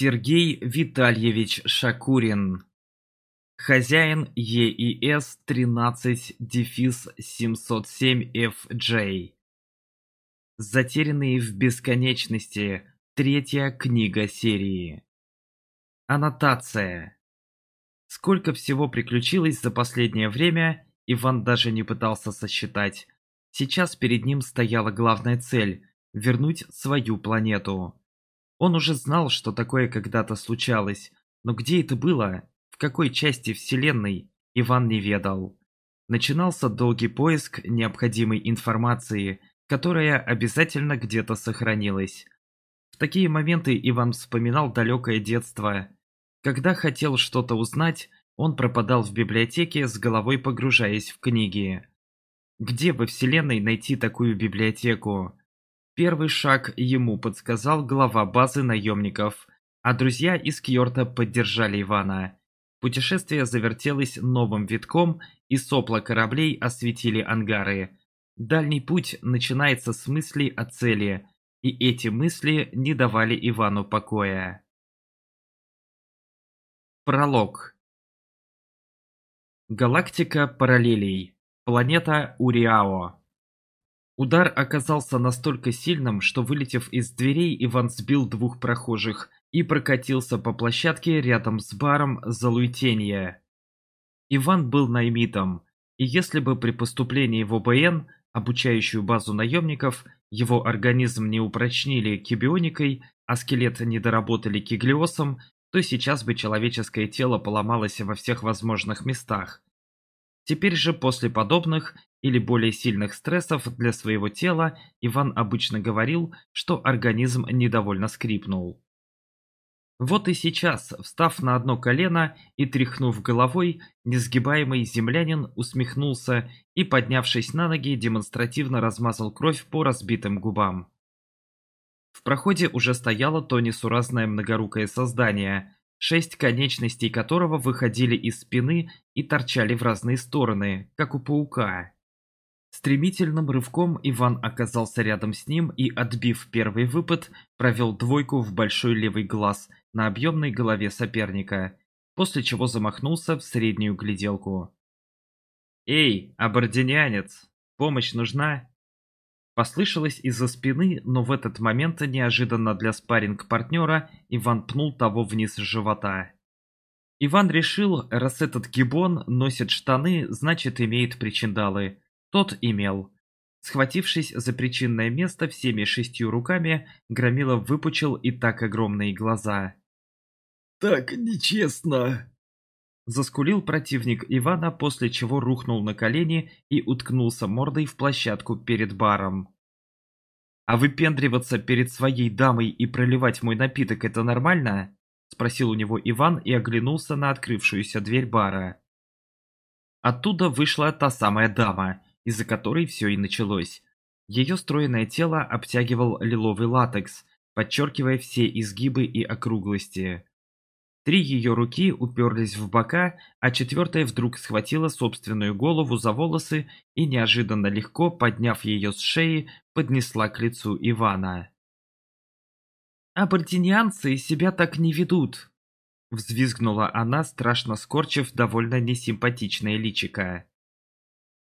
Сергей Витальевич Шакурин. Хозяин ЕИС 13 707FJ. Затерянные в бесконечности. Третья книга серии. Аннотация. Сколько всего приключилось за последнее время, Иван даже не пытался сосчитать. Сейчас перед ним стояла главная цель – вернуть свою планету. Он уже знал, что такое когда-то случалось, но где это было, в какой части Вселенной, Иван не ведал. Начинался долгий поиск необходимой информации, которая обязательно где-то сохранилась. В такие моменты Иван вспоминал далекое детство. Когда хотел что-то узнать, он пропадал в библиотеке, с головой погружаясь в книги. Где во Вселенной найти такую библиотеку? Первый шаг ему подсказал глава базы наемников, а друзья из Кьорта поддержали Ивана. Путешествие завертелось новым витком, и сопла кораблей осветили ангары. Дальний путь начинается с мыслей о цели, и эти мысли не давали Ивану покоя. Пролог Галактика параллелей. Планета Уриао. Удар оказался настолько сильным, что, вылетев из дверей, Иван сбил двух прохожих и прокатился по площадке рядом с баром Залуйтенья. Иван был наймитом, и если бы при поступлении в ОБН, обучающую базу наемников, его организм не упрочнили кибионикой, а скелет не доработали киглиосом, то сейчас бы человеческое тело поломалось во всех возможных местах. Теперь же после подобных или более сильных стрессов для своего тела, Иван обычно говорил, что организм недовольно скрипнул. Вот и сейчас, встав на одно колено и тряхнув головой, несгибаемый землянин усмехнулся и, поднявшись на ноги, демонстративно размазал кровь по разбитым губам. В проходе уже стояло то несуразное многорукое создание, шесть конечностей которого выходили из спины и торчали в разные стороны, как у паука. Стремительным рывком Иван оказался рядом с ним и, отбив первый выпад, провел двойку в большой левый глаз на объемной голове соперника, после чего замахнулся в среднюю гляделку. «Эй, абординянец, помощь нужна?» Послышалось из-за спины, но в этот момент неожиданно для спарринг-партнера Иван пнул того вниз живота. Иван решил, раз этот гибон носит штаны, значит имеет причиндалы – тот имел. Схватившись за причинное место всеми шестью руками, Громила выпучил и так огромные глаза. «Так нечестно!» Заскулил противник Ивана, после чего рухнул на колени и уткнулся мордой в площадку перед баром. «А выпендриваться перед своей дамой и проливать мой напиток – это нормально?» – спросил у него Иван и оглянулся на открывшуюся дверь бара. Оттуда вышла та самая дама – из-за которой все и началось. Ее стройное тело обтягивал лиловый латекс, подчеркивая все изгибы и округлости. Три ее руки уперлись в бока, а четвертая вдруг схватила собственную голову за волосы и неожиданно легко, подняв ее с шеи, поднесла к лицу Ивана. «Абординианцы себя так не ведут!» Взвизгнула она, страшно скорчив довольно несимпатичное личико.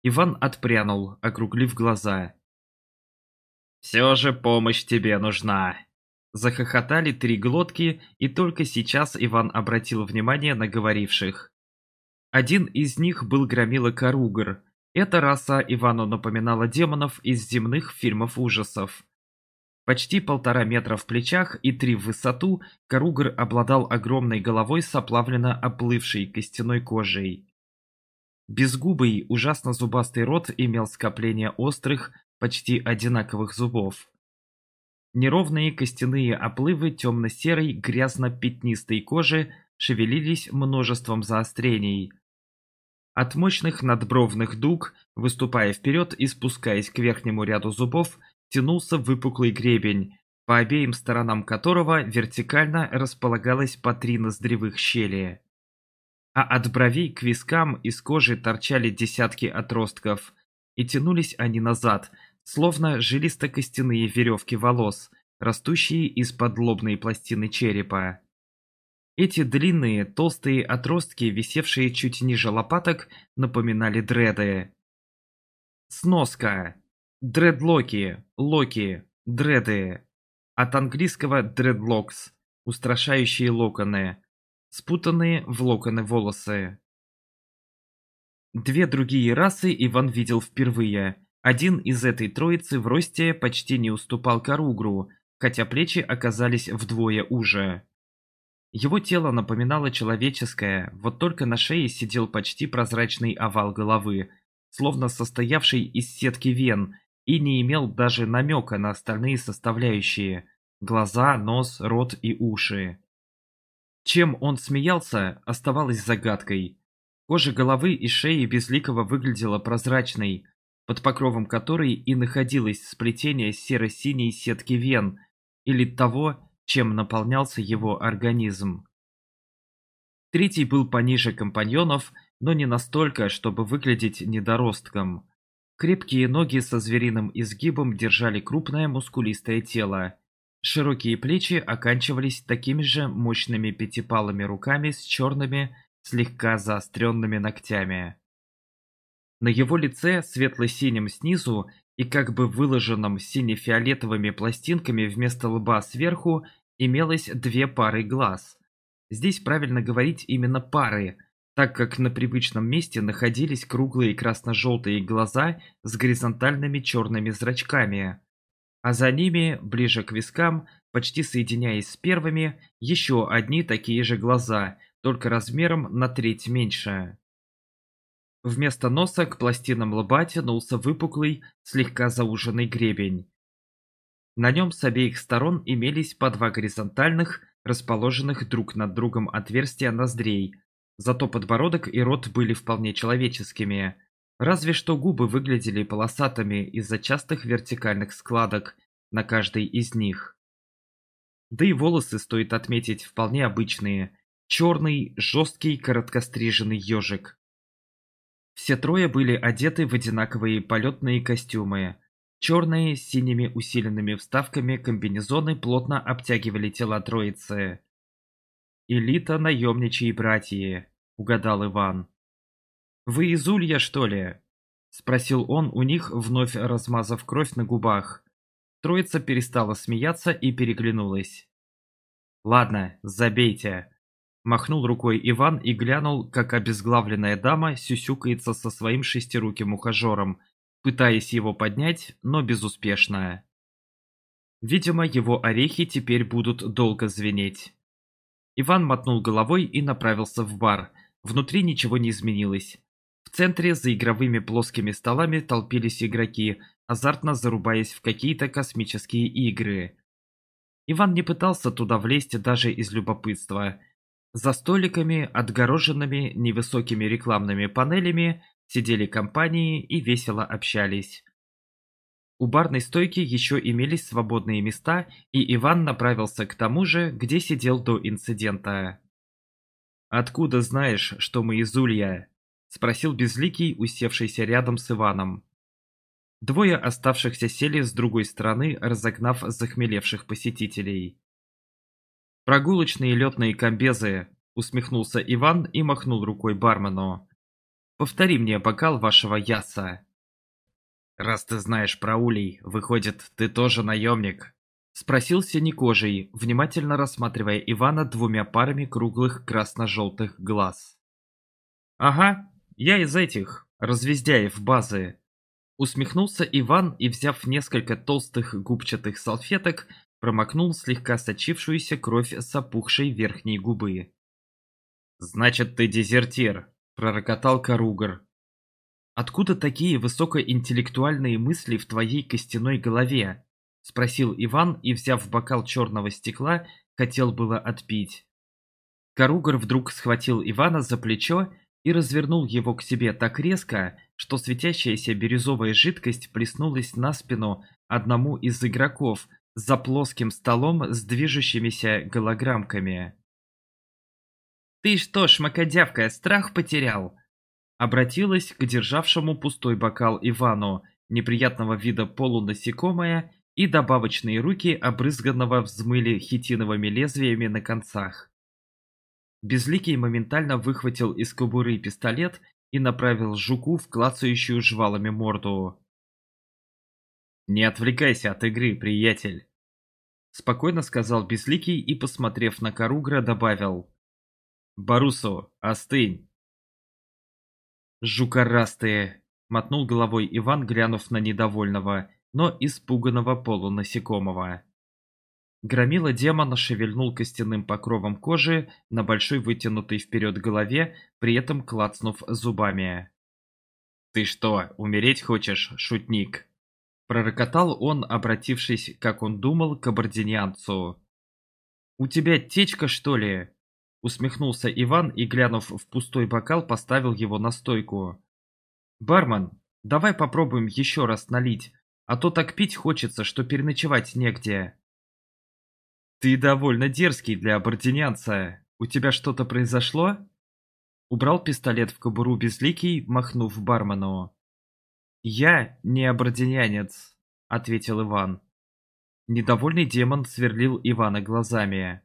Иван отпрянул, округлив глаза. «Все же помощь тебе нужна!» Захохотали три глотки, и только сейчас Иван обратил внимание на говоривших. Один из них был громила Каругар. Эта раса Ивану напоминала демонов из земных фильмов ужасов. Почти полтора метра в плечах и три в высоту, Каругар обладал огромной головой с оплавленно оплывшей костяной кожей. Безгубый, ужасно зубастый рот имел скопление острых, почти одинаковых зубов. Неровные костяные оплывы темно-серой, грязно-пятнистой кожи шевелились множеством заострений. От мощных надбровных дуг, выступая вперед и спускаясь к верхнему ряду зубов, тянулся выпуклый гребень, по обеим сторонам которого вертикально располагалось по три ноздревых щели а от бровей к вискам из кожи торчали десятки отростков, и тянулись они назад, словно жилисто-костяные веревки волос, растущие из подлобной пластины черепа. Эти длинные, толстые отростки, висевшие чуть ниже лопаток, напоминали дреды. Сноска. Дредлоки, локи, дреды. От английского dreadlocks – устрашающие локоны, спутанные в локоны волосы. Две другие расы Иван видел впервые. Один из этой троицы в росте почти не уступал Каругру, хотя плечи оказались вдвое уже. Его тело напоминало человеческое, вот только на шее сидел почти прозрачный овал головы, словно состоявший из сетки вен, и не имел даже намека на остальные составляющие – глаза, нос, рот и уши. Чем он смеялся, оставалось загадкой. Кожа головы и шеи Безликого выглядела прозрачной, под покровом которой и находилось сплетение серо-синей сетки вен, или того, чем наполнялся его организм. Третий был пониже компаньонов, но не настолько, чтобы выглядеть недоростком. Крепкие ноги со звериным изгибом держали крупное мускулистое тело. Широкие плечи оканчивались такими же мощными пятипалыми руками с черными, слегка заостренными ногтями. На его лице, светло-синим снизу и как бы выложенном сине-фиолетовыми пластинками вместо лба сверху, имелось две пары глаз. Здесь правильно говорить именно пары, так как на привычном месте находились круглые красно-желтые глаза с горизонтальными черными зрачками а за ними, ближе к вискам, почти соединяясь с первыми, еще одни такие же глаза, только размером на треть меньше. Вместо носа к пластинам лба тянулся выпуклый, слегка зауженный гребень. На нем с обеих сторон имелись по два горизонтальных, расположенных друг над другом отверстия ноздрей, зато подбородок и рот были вполне человеческими, Разве что губы выглядели полосатыми из-за частых вертикальных складок на каждой из них. Да и волосы, стоит отметить, вполне обычные. Черный, жесткий, короткостриженный ежик. Все трое были одеты в одинаковые полетные костюмы. Черные с синими усиленными вставками комбинезоны плотно обтягивали тела троицы. «Элита наемничьи братья», — угадал Иван. «Вы из Улья, что ли?» – спросил он у них, вновь размазав кровь на губах. Троица перестала смеяться и переглянулась. «Ладно, забейте», – махнул рукой Иван и глянул, как обезглавленная дама сюсюкается со своим шестируким ухажером, пытаясь его поднять, но безуспешно. Видимо, его орехи теперь будут долго звенеть. Иван мотнул головой и направился в бар. Внутри ничего не изменилось. В центре за игровыми плоскими столами толпились игроки, азартно зарубаясь в какие-то космические игры. Иван не пытался туда влезть даже из любопытства. За столиками, отгороженными невысокими рекламными панелями, сидели компании и весело общались. У барной стойки еще имелись свободные места, и Иван направился к тому же, где сидел до инцидента. «Откуда знаешь, что мы из Улья?» — спросил Безликий, усевшийся рядом с Иваном. Двое оставшихся сели с другой стороны, разогнав захмелевших посетителей. «Прогулочные летные комбезы», — усмехнулся Иван и махнул рукой бармену. «Повтори мне бокал вашего яса». «Раз ты знаешь про улей, выходит, ты тоже наемник?» — спросил Синекожий, внимательно рассматривая Ивана двумя парами круглых красно-желтых глаз. «Ага», я из этих, раззвездяев базы. Усмехнулся Иван и, взяв несколько толстых губчатых салфеток, промокнул слегка сочившуюся кровь с опухшей верхней губы. «Значит, ты дезертир», — пророкотал Каругар. «Откуда такие высокоинтеллектуальные мысли в твоей костяной голове?» — спросил Иван и, взяв бокал черного стекла, хотел было отпить. Каругар вдруг схватил Ивана за плечо и развернул его к себе так резко, что светящаяся бирюзовая жидкость плеснулась на спину одному из игроков за плоским столом с движущимися голограммками. «Ты что, шмакодявка, страх потерял?» Обратилась к державшему пустой бокал Ивану, неприятного вида полунасекомая и добавочные руки, обрызганного взмыли хитиновыми лезвиями на концах. Безликий моментально выхватил из кобуры пистолет и направил жуку в клацающую жвалами морду. «Не отвлекайся от игры, приятель!» Спокойно сказал Безликий и, посмотрев на Каругра, добавил. "Барусо, остынь!» «Жукорастые!» — мотнул головой Иван, глянув на недовольного, но испуганного полунасекомого. Громила демона шевельнул костяным покровом кожи на большой вытянутой вперед голове, при этом клацнув зубами. «Ты что, умереть хочешь, шутник?» Пророкотал он, обратившись, как он думал, к абординянцу. «У тебя течка, что ли?» Усмехнулся Иван и, глянув в пустой бокал, поставил его на стойку. «Бармен, давай попробуем еще раз налить, а то так пить хочется, что переночевать негде». «Ты довольно дерзкий для абординянца. У тебя что-то произошло?» Убрал пистолет в кобуру безликий, махнув бармену. «Я не абординянец», — ответил Иван. Недовольный демон сверлил Ивана глазами.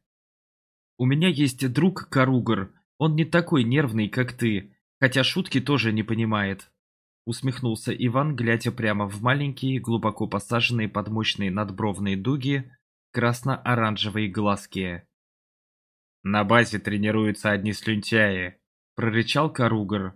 «У меня есть друг Каругар. Он не такой нервный, как ты, хотя шутки тоже не понимает», усмехнулся Иван, глядя прямо в маленькие, глубоко посаженные под мощные надбровные дуги красно-оранжевые глазки. «На базе тренируются одни слюнтяи», – прорычал Каругар.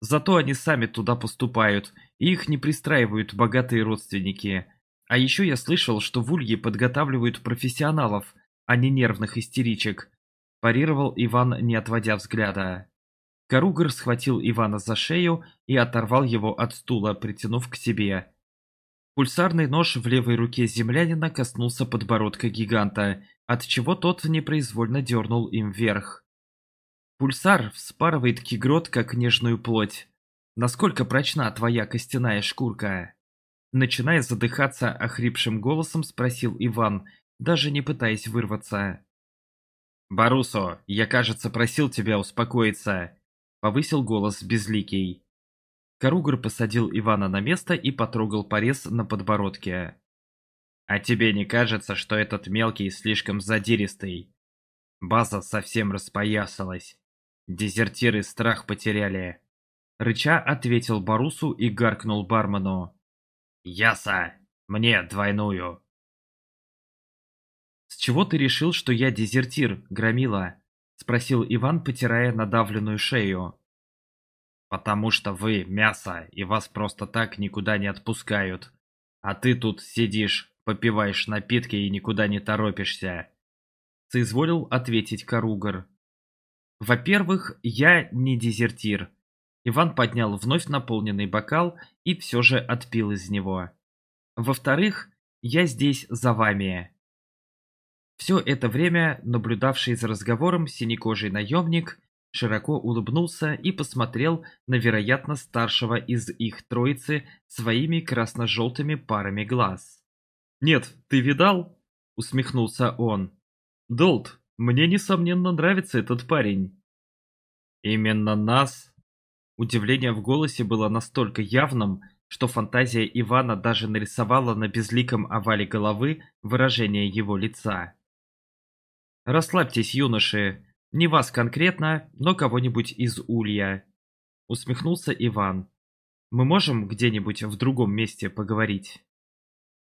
«Зато они сами туда поступают, и их не пристраивают богатые родственники. А еще я слышал, что в Улье подготавливают профессионалов, а не нервных истеричек», – парировал Иван, не отводя взгляда. Каругар схватил Ивана за шею и оторвал его от стула, притянув к себе. Пульсарный нож в левой руке землянина коснулся подбородка гиганта, от чего тот непроизвольно дернул им вверх. Пульсар вспарывает кигрот как нежную плоть. Насколько прочна твоя костяная шкурка? Начиная задыхаться охрипшим голосом, спросил Иван, даже не пытаясь вырваться. «Барусо, я, кажется, просил тебя успокоиться», — повысил голос Безликий. Коругр посадил Ивана на место и потрогал порез на подбородке. «А тебе не кажется, что этот мелкий слишком задиристый? База совсем распоясалась. Дезертиры страх потеряли». Рыча ответил Барусу и гаркнул бармену. «Яса! Мне двойную!» «С чего ты решил, что я дезертир, Громила?» — спросил Иван, потирая надавленную шею потому что вы мясо, и вас просто так никуда не отпускают. А ты тут сидишь, попиваешь напитки и никуда не торопишься. Соизволил ответить Каругар. Во-первых, я не дезертир. Иван поднял вновь наполненный бокал и все же отпил из него. Во-вторых, я здесь за вами. Все это время наблюдавший за разговором синекожий наемник широко улыбнулся и посмотрел на вероятно старшего из их троицы своими красно-желтыми парами глаз. «Нет, ты видал?» — усмехнулся он. «Долт, мне, несомненно, нравится этот парень». «Именно нас?» Удивление в голосе было настолько явным, что фантазия Ивана даже нарисовала на безликом овале головы выражение его лица. «Расслабьтесь, юноши, не вас конкретно, но кого-нибудь из Улья. Усмехнулся Иван. Мы можем где-нибудь в другом месте поговорить?